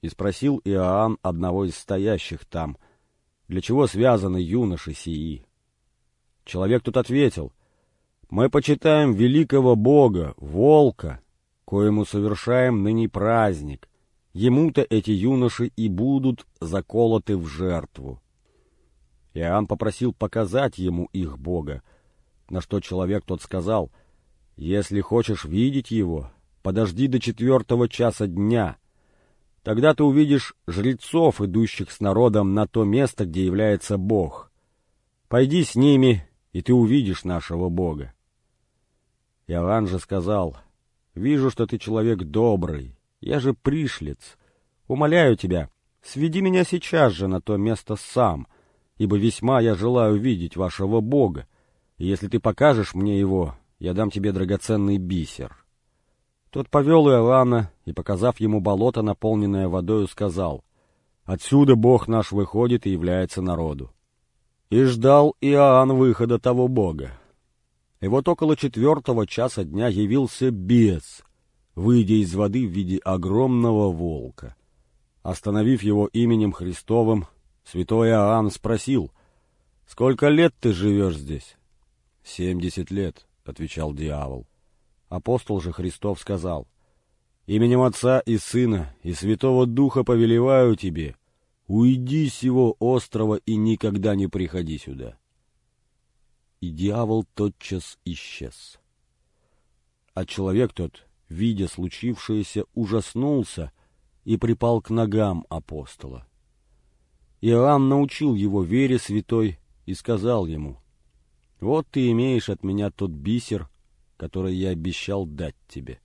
И спросил Иоанн одного из стоящих там, для чего связаны юноши сии? Человек тут ответил, мы почитаем великого Бога, волка, коему совершаем ныне праздник, Ему-то эти юноши и будут заколоты в жертву. Иоанн попросил показать ему их Бога, на что человек тот сказал, «Если хочешь видеть его, подожди до четвертого часа дня. Тогда ты увидишь жрецов, идущих с народом на то место, где является Бог. Пойди с ними, и ты увидишь нашего Бога». Иоанн же сказал, «Вижу, что ты человек добрый, я же пришлец. Умоляю тебя, сведи меня сейчас же на то место сам, ибо весьма я желаю видеть вашего Бога, и если ты покажешь мне его, я дам тебе драгоценный бисер». Тот повел Иоанна и, показав ему болото, наполненное водою, сказал, «Отсюда Бог наш выходит и является народу». И ждал Иоанн выхода того Бога. И вот около четвертого часа дня явился бес, выйдя из воды в виде огромного волка. Остановив его именем Христовым, святой Иоанн спросил, «Сколько лет ты живешь здесь?» «Семьдесят лет», — отвечал дьявол. Апостол же Христов сказал, «Именем Отца и Сына и Святого Духа повелеваю тебе, уйди с его острова и никогда не приходи сюда». И дьявол тотчас исчез. А человек тот видя случившееся, ужаснулся и припал к ногам апостола. Иоанн научил его вере святой и сказал ему, «Вот ты имеешь от меня тот бисер, который я обещал дать тебе».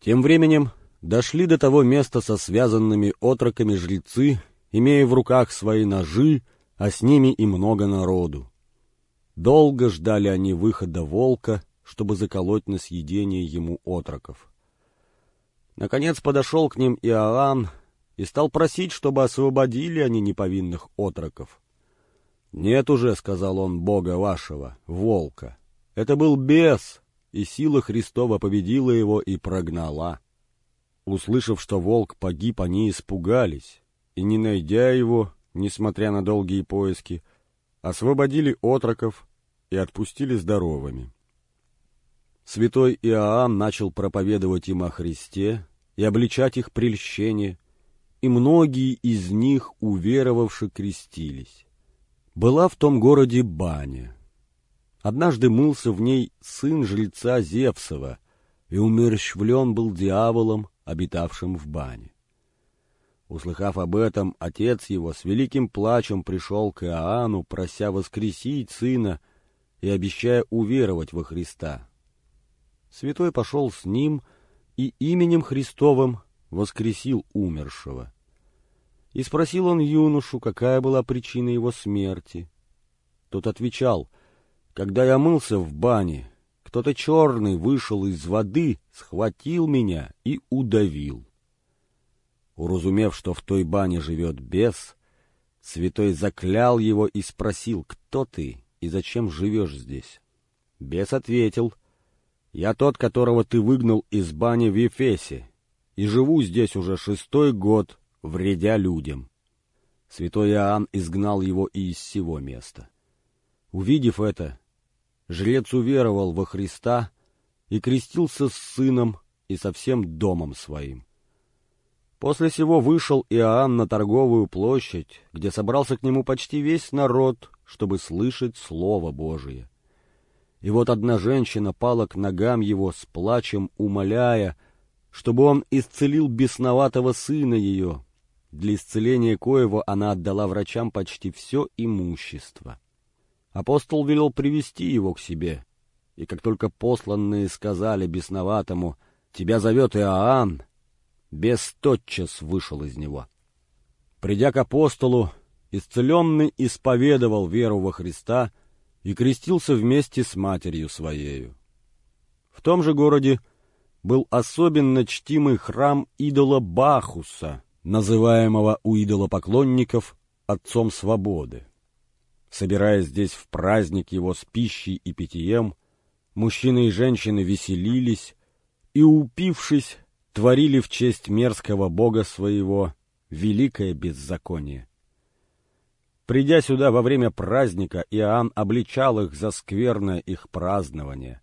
Тем временем дошли до того места со связанными отроками жрецы, имея в руках свои ножи, а с ними и много народу. Долго ждали они выхода волка, чтобы заколоть на съедение ему отроков. Наконец подошел к ним Иоанн и стал просить, чтобы освободили они неповинных отроков. «Нет уже», — сказал он, — «Бога вашего, волка. Это был бес, и сила Христова победила его и прогнала». Услышав, что волк погиб, они испугались, и, не найдя его, несмотря на долгие поиски, освободили отроков и отпустили здоровыми святой Иоанн начал проповедовать им о Христе и обличать их прельщение, и многие из них, уверовавши, крестились. Была в том городе баня. Однажды мылся в ней сын жреца Зевсова, и умерщвлен был дьяволом, обитавшим в бане. Услыхав об этом, отец его с великим плачем пришел к Иоанну, прося воскресить сына и обещая уверовать во Христа. Святой пошел с ним и именем Христовым воскресил умершего. И спросил он юношу, какая была причина его смерти. Тот отвечал, «Когда я мылся в бане, кто-то черный вышел из воды, схватил меня и удавил». Уразумев, что в той бане живет бес, святой заклял его и спросил, «Кто ты и зачем живешь здесь?» Бес ответил — «Я тот, которого ты выгнал из бани в Ефесе, и живу здесь уже шестой год, вредя людям». Святой Иоанн изгнал его и из сего места. Увидев это, жрец уверовал во Христа и крестился с сыном и со всем домом своим. После сего вышел Иоанн на торговую площадь, где собрался к нему почти весь народ, чтобы слышать Слово Божие. И вот одна женщина пала к ногам его с плачем, умоляя, чтобы он исцелил бесноватого сына ее. Для исцеления коего она отдала врачам почти все имущество. Апостол велел привести его к себе, и как только посланные сказали бесноватому «Тебя зовет Иоанн», бес тотчас вышел из него. Придя к апостолу, исцеленный исповедовал веру во Христа и крестился вместе с матерью своею. В том же городе был особенно чтимый храм идола Бахуса, называемого у идолопоклонников Отцом Свободы. Собираясь здесь в праздник его с пищей и питьем, мужчины и женщины веселились и, упившись, творили в честь мерзкого бога своего великое беззаконие. Придя сюда во время праздника, Иоанн обличал их за скверное их празднование.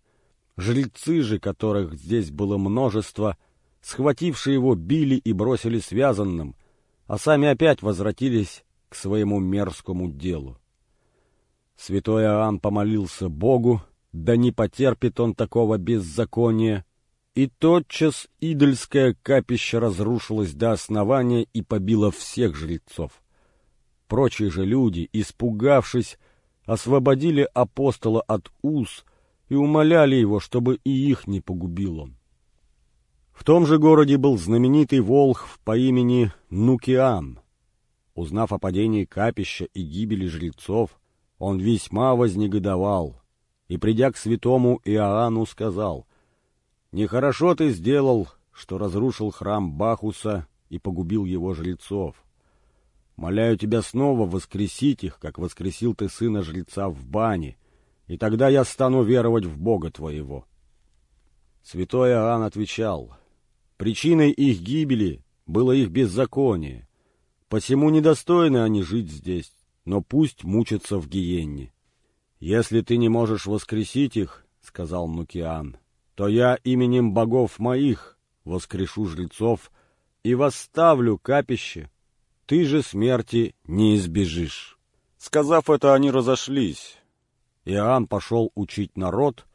Жрецы же, которых здесь было множество, схватившие его, били и бросили связанным, а сами опять возвратились к своему мерзкому делу. Святой Иоанн помолился Богу, да не потерпит он такого беззакония, и тотчас идольское капище разрушилось до основания и побило всех жрецов. Прочие же люди, испугавшись, освободили апостола от уз и умоляли его, чтобы и их не погубил он. В том же городе был знаменитый волхв по имени Нукиан. Узнав о падении капища и гибели жрецов, он весьма вознегодовал и, придя к святому Иоанну, сказал, «Нехорошо ты сделал, что разрушил храм Бахуса и погубил его жрецов. Моляю тебя снова воскресить их, как воскресил ты сына жреца в бане, и тогда я стану веровать в Бога твоего». Святой Иоанн отвечал, «Причиной их гибели было их беззаконие, посему недостойны они жить здесь, но пусть мучатся в гиенне. Если ты не можешь воскресить их, — сказал Нукиан, — то я именем богов моих воскрешу жрецов и восставлю капище. Ты же смерти не избежишь. Сказав это, они разошлись. Иоанн пошел учить народ,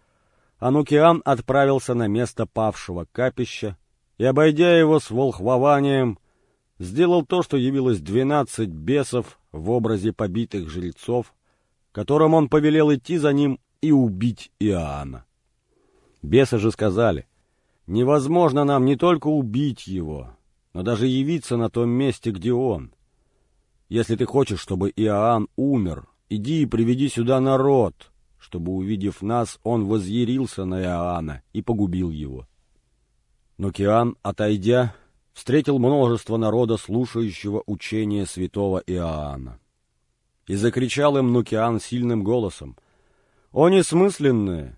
а Нукиан отправился на место павшего капища и, обойдя его с волхвованием, сделал то, что явилось двенадцать бесов в образе побитых жрецов, которым он повелел идти за ним и убить Иоанна. Бесы же сказали, невозможно нам не только убить его, но даже явиться на том месте, где он. Если ты хочешь, чтобы Иоанн умер, иди и приведи сюда народ, чтобы, увидев нас, он возъярился на Иоанна и погубил его. Но Киан, отойдя, встретил множество народа, слушающего учение святого Иоанна. И закричал им Нукиан сильным голосом, «О несмысленные!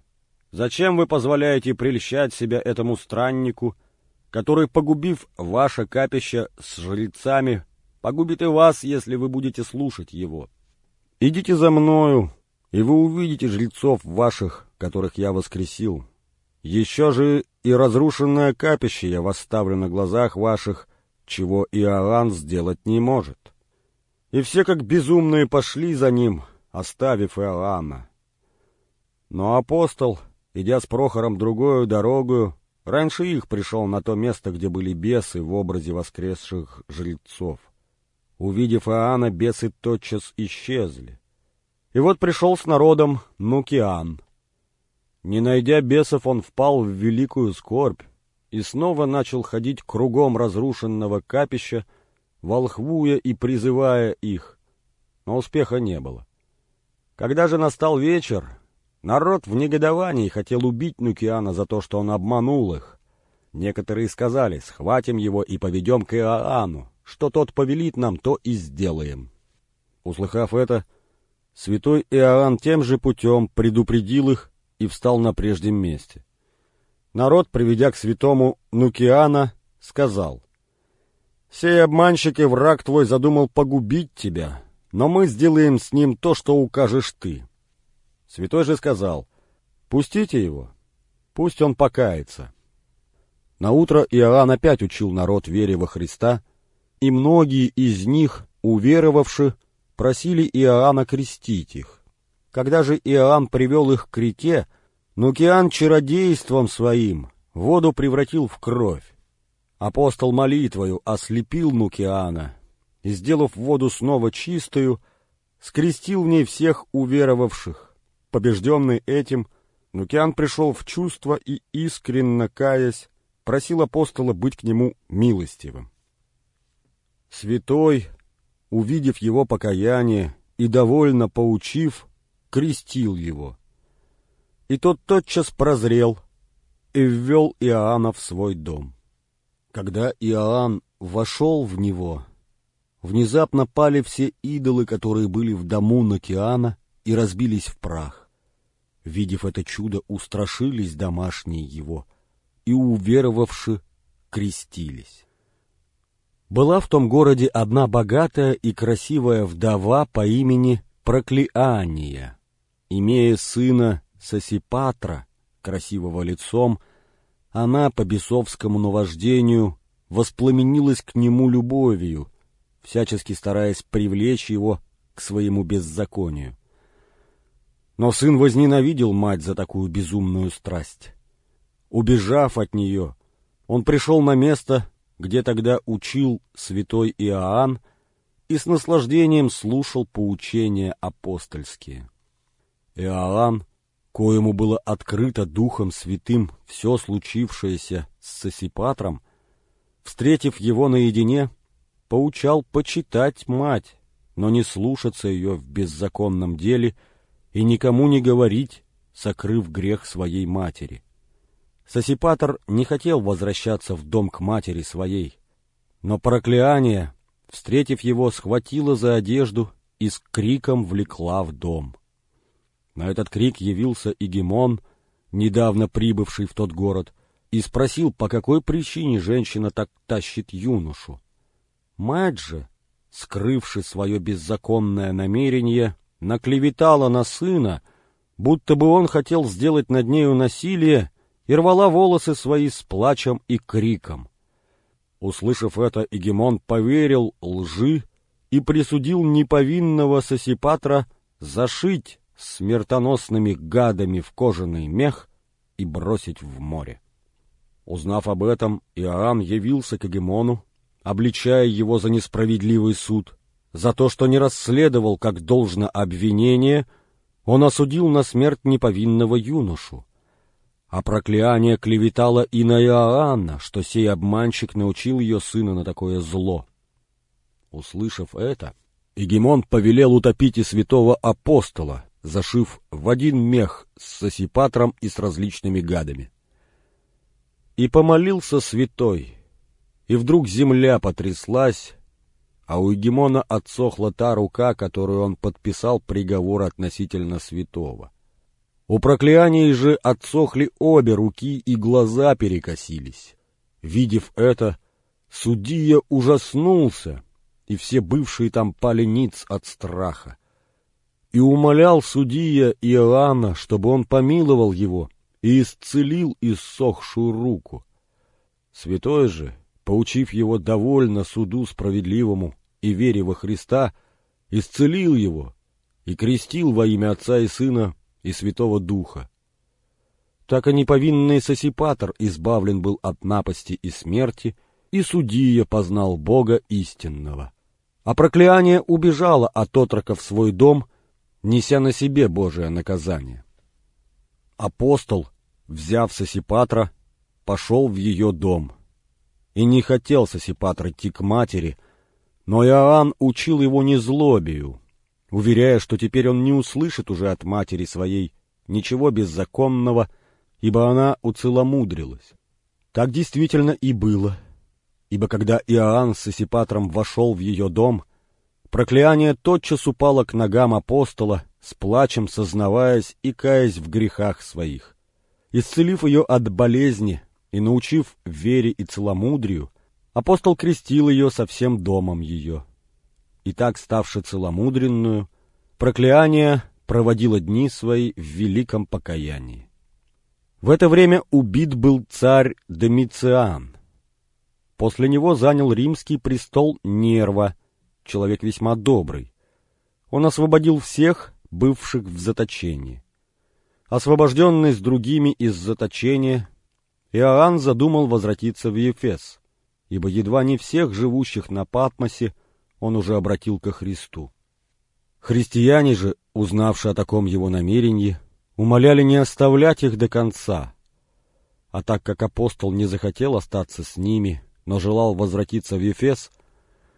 Зачем вы позволяете прельщать себя этому страннику, который, погубив ваше капище с жрецами, погубит и вас, если вы будете слушать его? Идите за мною, и вы увидите жрецов ваших, которых я воскресил, еще же и разрушенное капище я восставлю на глазах ваших, чего Иоанн сделать не может. И все как безумные пошли за ним, оставив Иоанна. Но апостол, идя с Прохором другую дорогу, раньше их пришел на то место, где были бесы в образе воскресших жрецов. Увидев Иоанна, бесы тотчас исчезли. И вот пришел с народом Нукиан — не найдя бесов, он впал в великую скорбь и снова начал ходить кругом разрушенного капища, волхвуя и призывая их. Но успеха не было. Когда же настал вечер, народ в негодовании хотел убить Нукиана за то, что он обманул их. Некоторые сказали, схватим его и поведем к Иоанну, что тот повелит нам, то и сделаем. Услыхав это, святой Иоанн тем же путем предупредил их, и встал на прежнем месте. народ, приведя к святому Нукиана, сказал, «Сей обманщик и враг твой задумал погубить тебя, но мы сделаем с ним то, что укажешь ты». Святой же сказал, «Пустите его, пусть он покается». Наутро Иоанн опять учил народ вере во Христа, и многие из них, уверовавши, просили Иоанна крестить их. Когда же Иоанн привел их к реке, Нукиан чародейством своим воду превратил в кровь. Апостол молитвою ослепил Нукиана и, сделав воду снова чистую, скрестил в ней всех уверовавших. Побежденный этим, Нукиан пришел в чувство и, искренно каясь, просил апостола быть к нему милостивым. Святой, увидев его покаяние и довольно поучив, крестил его. И тот тотчас прозрел и ввел Иоанна в свой дом. Когда Иоанн вошел в него, внезапно пали все идолы, которые были в дому Накиана, и разбились в прах. Видев это чудо, устрашились домашние его, и, уверовавши, крестились. Была в том городе одна богатая и красивая вдова по имени Проклеания. Имея сына Сосипатра, красивого лицом, она по бесовскому наваждению воспламенилась к нему любовью, всячески стараясь привлечь его к своему беззаконию. Но сын возненавидел мать за такую безумную страсть. Убежав от нее, он пришел на место, где тогда учил святой Иоанн, и с наслаждением слушал поучения апостольские. Иоанн коему было открыто Духом Святым все случившееся с Сосипатром, встретив его наедине, поучал почитать мать, но не слушаться ее в беззаконном деле и никому не говорить, сокрыв грех своей матери. Сосипатор не хотел возвращаться в дом к матери своей, но прокляние, встретив его, схватила за одежду и с криком влекла в дом. На этот крик явился Игемон, недавно прибывший в тот город, и спросил, по какой причине женщина так тащит юношу. Мать же, скрывши свое беззаконное намерение, наклеветала на сына, будто бы он хотел сделать над нею насилие, и рвала волосы свои с плачем и криком. Услышав это, Игемон поверил лжи и присудил неповинного Сосипатра зашить смертоносными гадами в кожаный мех и бросить в море. Узнав об этом, Иоанн явился к Эгемону, обличая его за несправедливый суд. За то, что не расследовал, как должно обвинение, он осудил на смерть неповинного юношу. А прокляние клеветало и на Иоанна, что сей обманщик научил ее сына на такое зло. Услышав это, Егемон повелел утопить и святого апостола, зашив в один мех с сосипатром и с различными гадами. И помолился святой, и вдруг земля потряслась, а у Егемона отсохла та рука, которую он подписал приговор относительно святого. У проклятий же отсохли обе руки, и глаза перекосились. Видев это, судья ужаснулся, и все бывшие там пали ниц от страха и умолял судья Иоанна, чтобы он помиловал его и исцелил иссохшую руку. Святой же, поучив его довольно суду справедливому и вере во Христа, исцелил его и крестил во имя Отца и Сына и Святого Духа. Так и неповинный Сосипатор избавлен был от напасти и смерти, и судья познал Бога истинного. А прокляние убежало от отрока в свой дом — неся на себе Божие наказание. Апостол, взяв Сосипатра, пошел в ее дом. И не хотел Сосипатр идти к матери, но Иоанн учил его не злобию, уверяя, что теперь он не услышит уже от матери своей ничего беззаконного, ибо она уцеломудрилась. Так действительно и было, ибо когда Иоанн с Сосипатром вошел в ее дом — Прокляние тотчас упало к ногам апостола, с плачем сознаваясь и каясь в грехах своих. Исцелив ее от болезни и научив вере и целомудрию, апостол крестил ее со всем домом ее. И так, ставши целомудренную, прокляние проводило дни свои в великом покаянии. В это время убит был царь Домициан. После него занял римский престол Нерва, человек весьма добрый. Он освободил всех, бывших в заточении. Освобожденный с другими из заточения, Иоанн задумал возвратиться в Ефес, ибо едва не всех живущих на Патмосе он уже обратил ко Христу. Христиане же, узнавши о таком его намерении, умоляли не оставлять их до конца. А так как апостол не захотел остаться с ними, но желал возвратиться в Ефес,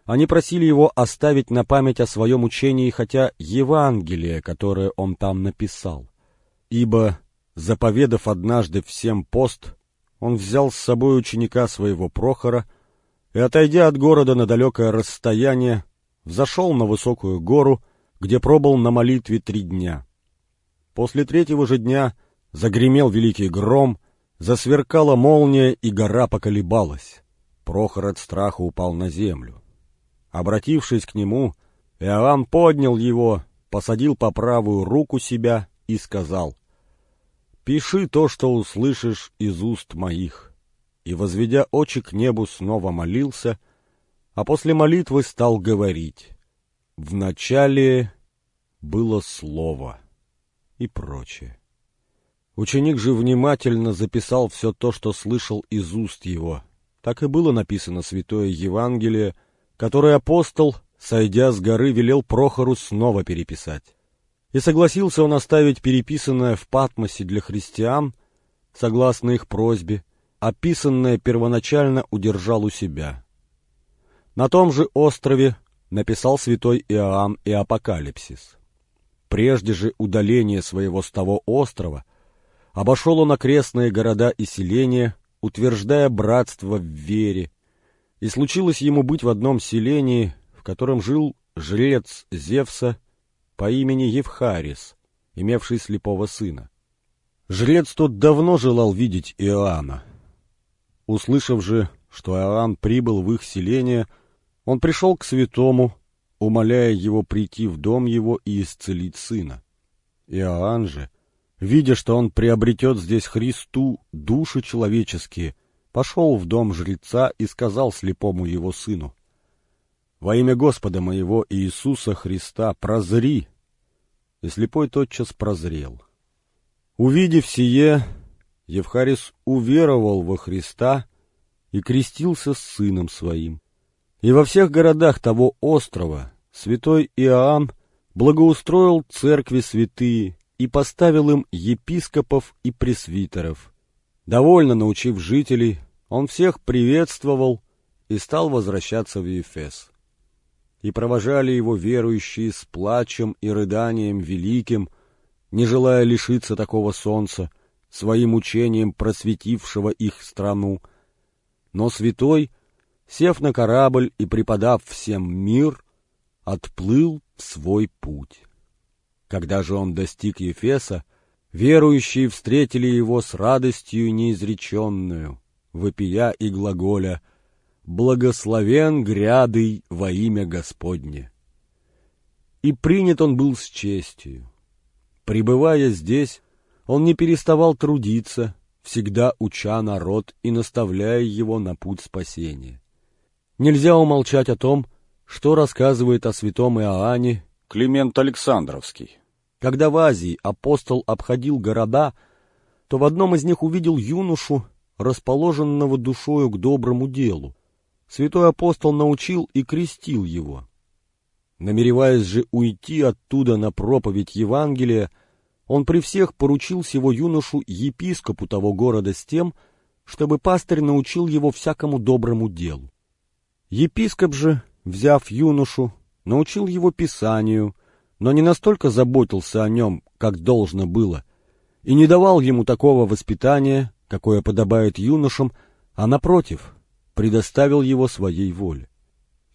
они просили его оставить на память о своем учении хотя Евангелие, которое он там написал ибо, заповедав однажды всем пост, он взял с собой ученика своего Прохора и, отойдя от города на далекое расстояние, взошел на высокую гору, где пробыл на молитве три дня. После третьего же дня загремел великий гром, засверкала молния, и гора поколебалась. Прохор от страха упал на землю. Обратившись к нему, Иоанн поднял его, посадил по правую руку себя и сказал, «Пиши то, что услышишь из уст моих». И, возведя очи к небу, снова молился, а после молитвы стал говорить, «Вначале было слово» и прочее. Ученик же внимательно записал все то, что слышал из уст его. Так и было написано Святое Евангелие, которое апостол, сойдя с горы, велел Прохору снова переписать и согласился он оставить переписанное в Патмосе для христиан, согласно их просьбе, описанное первоначально удержал у себя. На том же острове написал святой Иоанн и Апокалипсис. Прежде же удаления своего с того острова обошел он окрестные города и селения, утверждая братство в вере, и случилось ему быть в одном селении, в котором жил жрец Зевса по имени Евхарис, имевший слепого сына. Жрец тот давно желал видеть Иоанна. Услышав же, что Иоанн прибыл в их селение, он пришел к святому, умоляя его прийти в дом его и исцелить сына. Иоанн же, видя, что он приобретет здесь Христу души человеческие, пошел в дом жреца и сказал слепому его сыну, во имя Господа моего Иисуса Христа прозри!» И слепой тотчас прозрел. Увидев сие, Евхарис уверовал во Христа и крестился с сыном своим. И во всех городах того острова святой Иоанн благоустроил церкви святые и поставил им епископов и пресвитеров. Довольно научив жителей, он всех приветствовал и стал возвращаться в Ефес и провожали его верующие с плачем и рыданием великим, не желая лишиться такого солнца, своим учением просветившего их страну. Но святой, сев на корабль и преподав всем мир, отплыл в свой путь. Когда же он достиг Ефеса, верующие встретили его с радостью неизреченную, вопия и глаголя — благословен грядый во имя Господне. И принят он был с честью. Пребывая здесь, он не переставал трудиться, всегда уча народ и наставляя его на путь спасения. Нельзя умолчать о том, что рассказывает о святом Иоанне Климент Александровский. Когда в Азии апостол обходил города, то в одном из них увидел юношу, расположенного душою к доброму делу, святой апостол научил и крестил его. Намереваясь же уйти оттуда на проповедь Евангелия, он при всех поручил сего юношу епископу того города с тем, чтобы пастырь научил его всякому доброму делу. Епископ же, взяв юношу, научил его писанию, но не настолько заботился о нем, как должно было, и не давал ему такого воспитания, какое подобает юношам, а, напротив, предоставил его своей воле.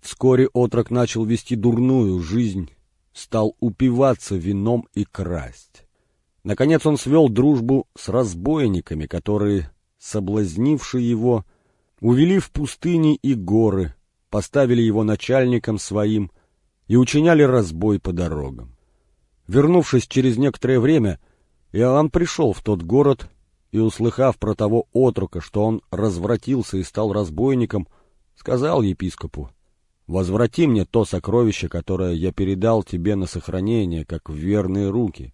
Вскоре отрок начал вести дурную жизнь, стал упиваться вином и красть. Наконец он свел дружбу с разбойниками, которые, соблазнивши его, увели в пустыни и горы, поставили его начальником своим и учиняли разбой по дорогам. Вернувшись через некоторое время, Иоанн пришел в тот город и, услыхав про того отрока, что он развратился и стал разбойником, сказал епископу, «Возврати мне то сокровище, которое я передал тебе на сохранение, как в верные руки.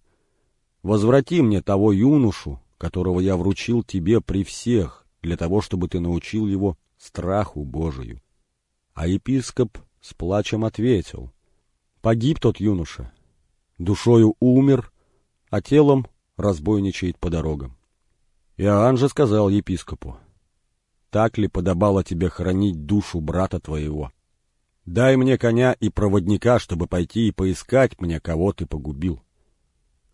Возврати мне того юношу, которого я вручил тебе при всех, для того, чтобы ты научил его страху Божию». А епископ с плачем ответил, «Погиб тот юноша, душою умер, а телом разбойничает по дорогам». Иоанн же сказал епископу, «Так ли подобало тебе хранить душу брата твоего? Дай мне коня и проводника, чтобы пойти и поискать мне, кого ты погубил».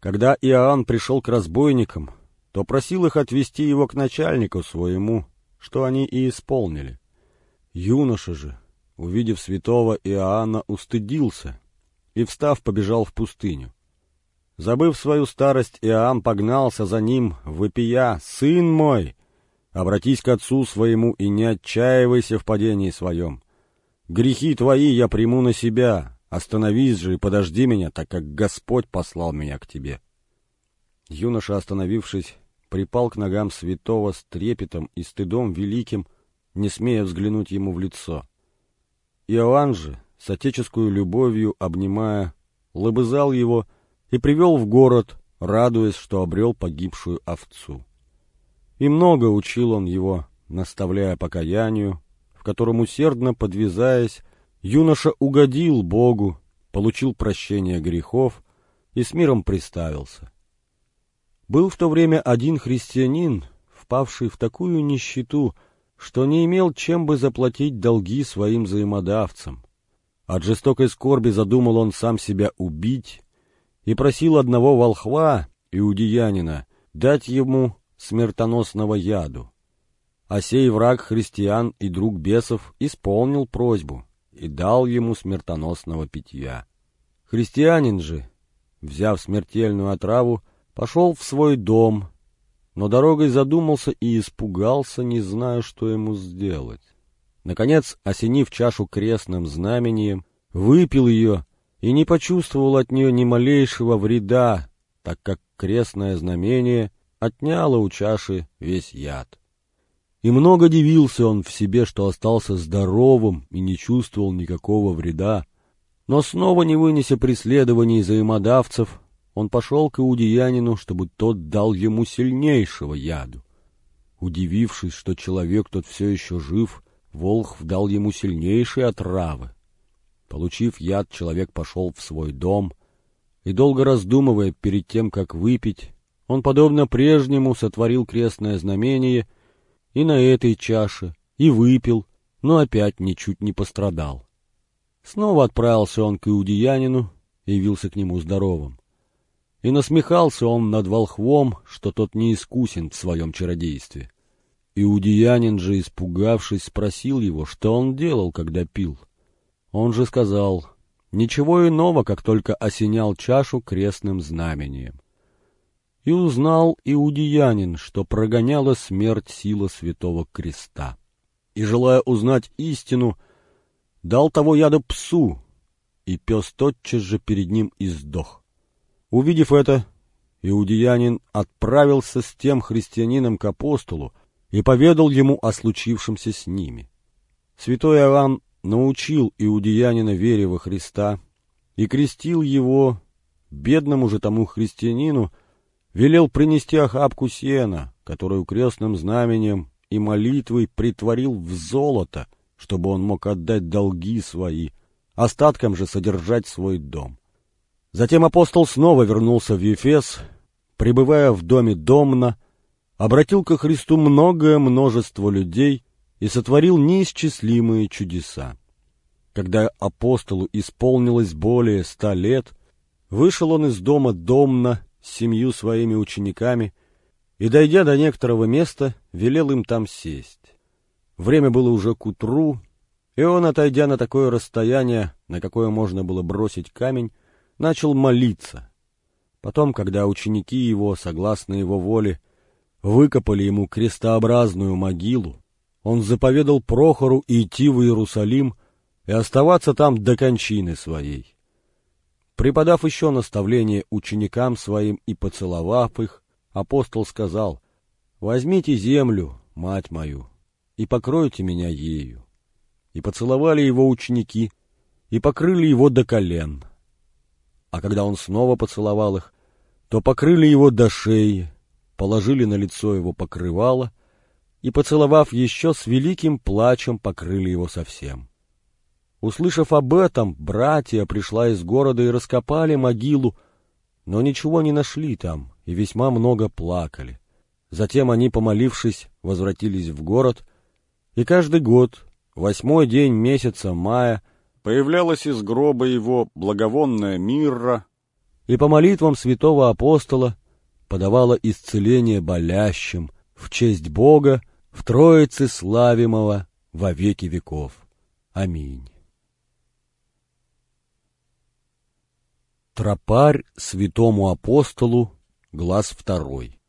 Когда Иоанн пришел к разбойникам, то просил их отвести его к начальнику своему, что они и исполнили. Юноша же, увидев святого Иоанна, устыдился и, встав, побежал в пустыню. Забыв свою старость, Иоанн погнался за ним, выпия «Сын мой! Обратись к отцу своему и не отчаивайся в падении своем. Грехи твои я приму на себя, остановись же и подожди меня, так как Господь послал меня к тебе». Юноша, остановившись, припал к ногам святого с трепетом и стыдом великим, не смея взглянуть ему в лицо. Иоанн же, с отеческую любовью обнимая, лобызал его и привел в город, радуясь, что обрел погибшую овцу. И много учил он его, наставляя покаянию, в котором усердно подвязаясь, юноша угодил Богу, получил прощение грехов и с миром приставился. Был в то время один христианин, впавший в такую нищету, что не имел чем бы заплатить долги своим взаимодавцам. От жестокой скорби задумал он сам себя убить и просил одного волхва, иудеянина, дать ему смертоносного яду. А сей враг христиан и друг бесов исполнил просьбу и дал ему смертоносного питья. Христианин же, взяв смертельную отраву, пошел в свой дом, но дорогой задумался и испугался, не зная, что ему сделать. Наконец, осенив чашу крестным знамением, выпил ее и не почувствовал от нее ни малейшего вреда, так как крестное знамение отняло у чаши весь яд. И много дивился он в себе, что остался здоровым и не чувствовал никакого вреда, но снова не вынеся преследований взаимодавцев, он пошел к иудеянину, чтобы тот дал ему сильнейшего яду. Удивившись, что человек тот все еще жив, Волхв дал ему сильнейшие отравы, Получив яд, человек пошел в свой дом, и, долго раздумывая перед тем, как выпить, он, подобно прежнему, сотворил крестное знамение и на этой чаше, и выпил, но опять ничуть не пострадал. Снова отправился он к иудеянину явился к нему здоровым. И насмехался он над волхвом, что тот не искусен в своем чародействе. Иудеянин же, испугавшись, спросил его, что он делал, когда пил — он же сказал, ничего иного, как только осенял чашу крестным знамением. И узнал иудеянин, что прогоняла смерть сила святого креста. И, желая узнать истину, дал того яда псу, и пес тотчас же перед ним и сдох. Увидев это, иудеянин отправился с тем христианином к апостолу и поведал ему о случившемся с ними. Святой Иоанн научил иудеянина вере во Христа и крестил его, бедному же тому христианину, велел принести охапку сена, которую крестным знаменем и молитвой притворил в золото, чтобы он мог отдать долги свои, остатком же содержать свой дом. Затем апостол снова вернулся в Ефес, пребывая в доме Домна, обратил ко Христу многое множество людей и сотворил неисчислимые чудеса. Когда апостолу исполнилось более ста лет, вышел он из дома Домна с семью своими учениками и, дойдя до некоторого места, велел им там сесть. Время было уже к утру, и он, отойдя на такое расстояние, на какое можно было бросить камень, начал молиться. Потом, когда ученики его, согласно его воле, выкопали ему крестообразную могилу, он заповедал Прохору идти в Иерусалим и оставаться там до кончины своей. Преподав еще наставление ученикам своим и поцеловав их, апостол сказал, «Возьмите землю, мать мою, и покройте меня ею». И поцеловали его ученики, и покрыли его до колен. А когда он снова поцеловал их, то покрыли его до шеи, положили на лицо его покрывало и, поцеловав еще, с великим плачем покрыли его совсем. Услышав об этом, братья пришла из города и раскопали могилу, но ничего не нашли там и весьма много плакали. Затем они, помолившись, возвратились в город, и каждый год, восьмой день месяца мая, появлялась из гроба его благовонная мирра, и по молитвам святого апостола подавала исцеление болящим в честь Бога в Троице славимого во веки веков. Аминь. Тропарь святому апостолу, глаз второй.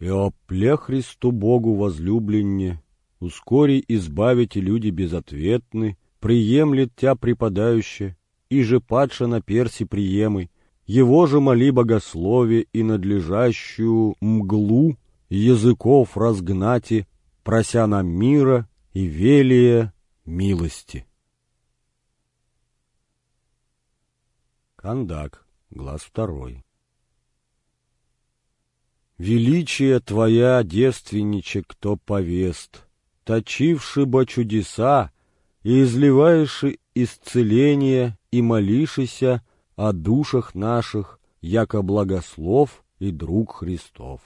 И опле Христу Богу возлюбленне, ускори избавите люди безответны, приемлет тя преподающее, и же падша на перси приемы, его же моли богословие и надлежащую мглу языков разгнати, прося нам мира и велия милости. Кандак, глаз второй. Величие твоя, девственничек, кто повест, точивши бы чудеса и изливаеши исцеление и молишися о душах наших, яко благослов и друг Христов.